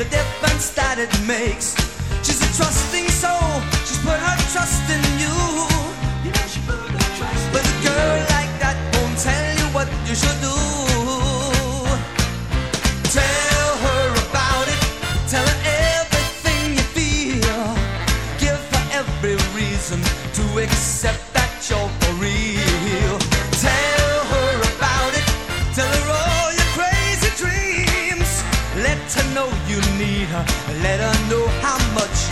the difference that it makes. She's a trusting soul, she's put her trust in you. Yeah, she put her trust but a girl you. like that won't tell you what you should do. Let her know how much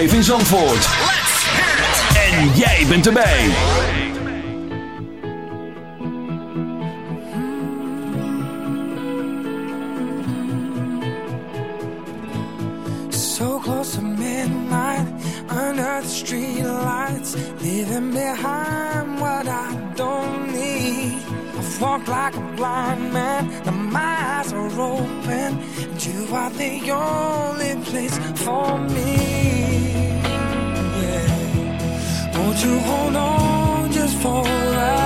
live in Zandvoort. En jij bent erbij. So close to midnight, under the streetlights, leaving behind what I don't need. I've walked like a blind man, and my eyes are open, and you are the only place for me. Won't you hold on just for a while?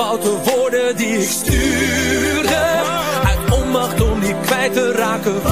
Foute woorden die ik stuurde. Uit onmacht om niet kwijt te raken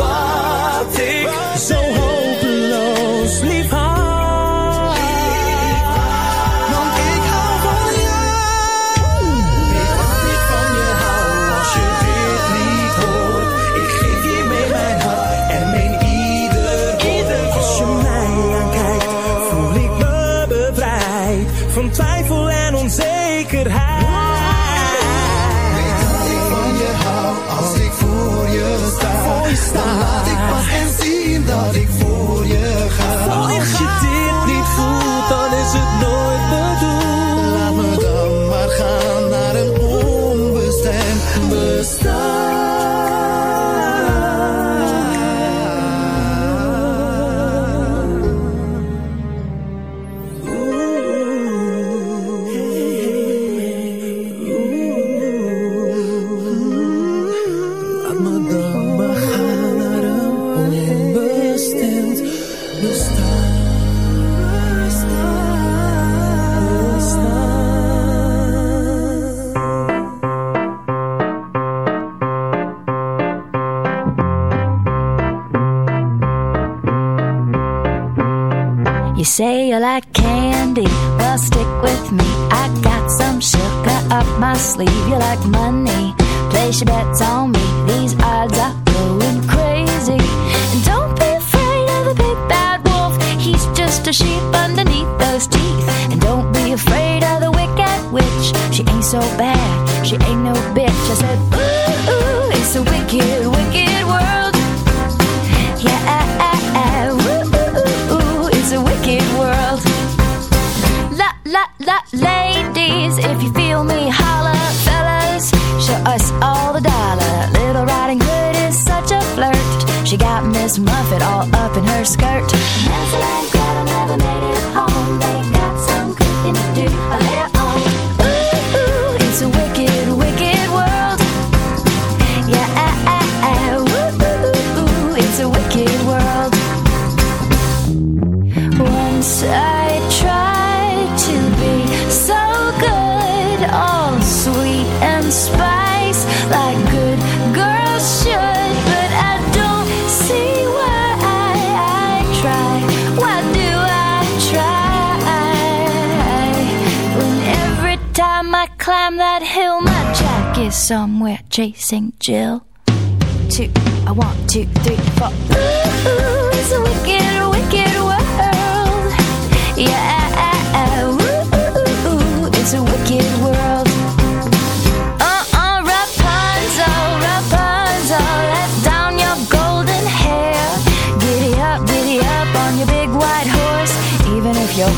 all sweet and spice, like good girls should. But I don't see why I, I try. Why do I try? When every time I climb that hill, my jack is somewhere chasing Jill two. I want two, three, four. Ooh, it's a wicked, wicked world. Yeah,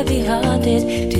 Heavy hearted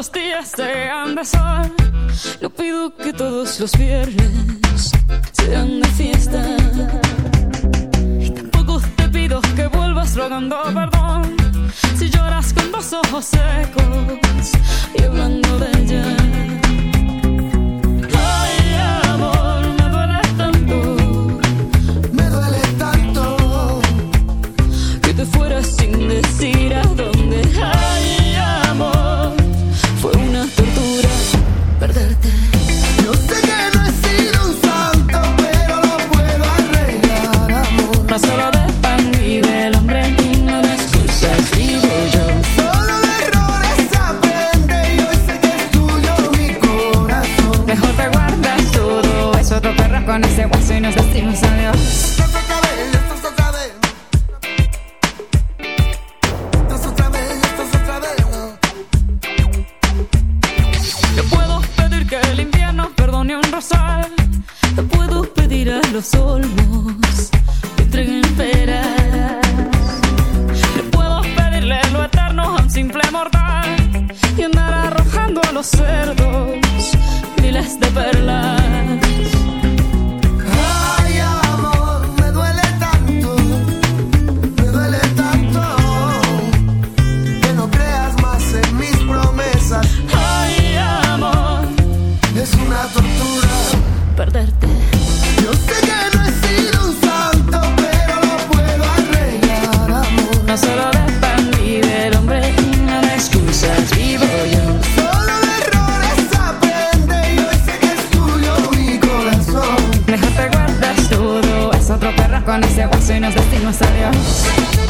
los días sean de sol. No pido que todos los viernes sean de fiesta. Y tampoco te pido que vuelvas rogando perdón. Si lloras con dos ojos secos y hablando de ella. Ay, amor, me duele tanto. Me duele tanto. Que te fueras sin decir a dónde. Ay, y nos destino a Dios.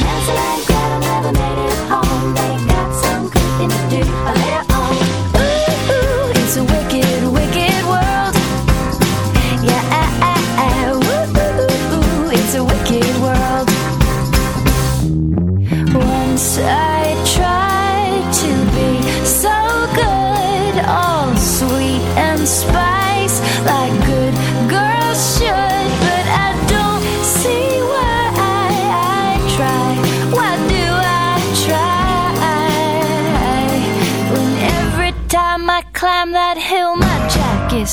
Cancel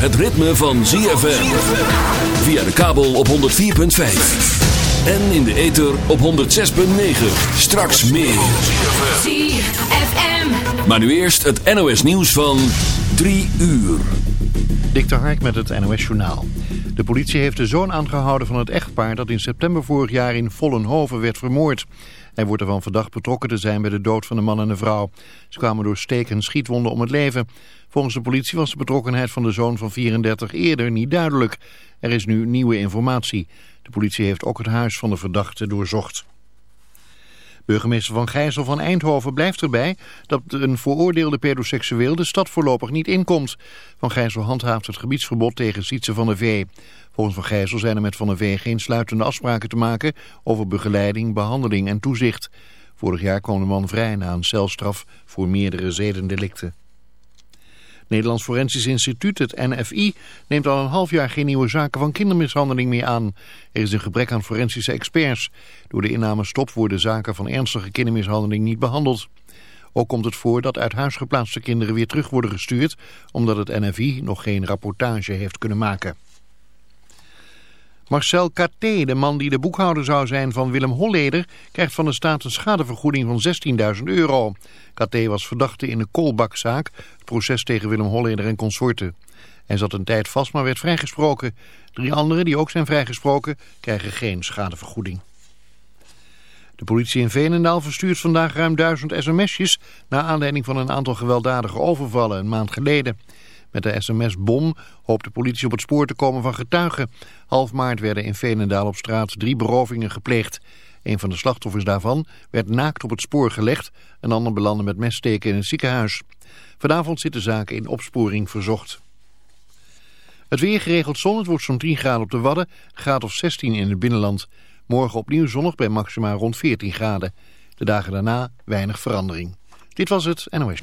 Het ritme van ZFM. Via de kabel op 104.5. En in de ether op 106.9. Straks meer. ZFM. Maar nu eerst het NOS nieuws van 3 uur. Dik de Hark met het NOS Journaal. De politie heeft de zoon aangehouden van het echtpaar dat in september vorig jaar in Vollenhoven werd vermoord. Hij wordt ervan verdacht betrokken te zijn bij de dood van de man en de vrouw. Ze kwamen door steek- en schietwonden om het leven. Volgens de politie was de betrokkenheid van de zoon van 34 eerder niet duidelijk. Er is nu nieuwe informatie. De politie heeft ook het huis van de verdachte doorzocht. Burgemeester Van Gijzel van Eindhoven blijft erbij dat een veroordeelde pedoseksueel de stad voorlopig niet inkomt. Van Gijzel handhaaft het gebiedsverbod tegen Sietse van der Vee. Volgens Van Gijzel zijn er met Van der Vee geen sluitende afspraken te maken over begeleiding, behandeling en toezicht. Vorig jaar kwam de man vrij na een celstraf voor meerdere zedendelicten. Nederlands Forensisch Instituut, het NFI, neemt al een half jaar geen nieuwe zaken van kindermishandeling meer aan. Er is een gebrek aan forensische experts. Door de innamestop worden zaken van ernstige kindermishandeling niet behandeld. Ook komt het voor dat uit huis geplaatste kinderen weer terug worden gestuurd, omdat het NFI nog geen rapportage heeft kunnen maken. Marcel Caté, de man die de boekhouder zou zijn van Willem Holleder, krijgt van de staat een schadevergoeding van 16.000 euro. Caté was verdachte in de koolbakzaak, het proces tegen Willem Holleder en consorten. Hij zat een tijd vast, maar werd vrijgesproken. Drie anderen, die ook zijn vrijgesproken, krijgen geen schadevergoeding. De politie in Veenendaal verstuurt vandaag ruim duizend sms'jes... naar aanleiding van een aantal gewelddadige overvallen een maand geleden. Met de sms-bom hoopt de politie op het spoor te komen van getuigen. Half maart werden in Veenendaal op straat drie berovingen gepleegd. Een van de slachtoffers daarvan werd naakt op het spoor gelegd... een ander belandde met messteken in het ziekenhuis. Vanavond zit de in opsporing verzocht. Het weer geregeld zon, het wordt zo'n 10 graden op de Wadden, graad of 16 in het binnenland... Morgen opnieuw zonnig bij maxima rond 14 graden. De dagen daarna weinig verandering. Dit was het NOS.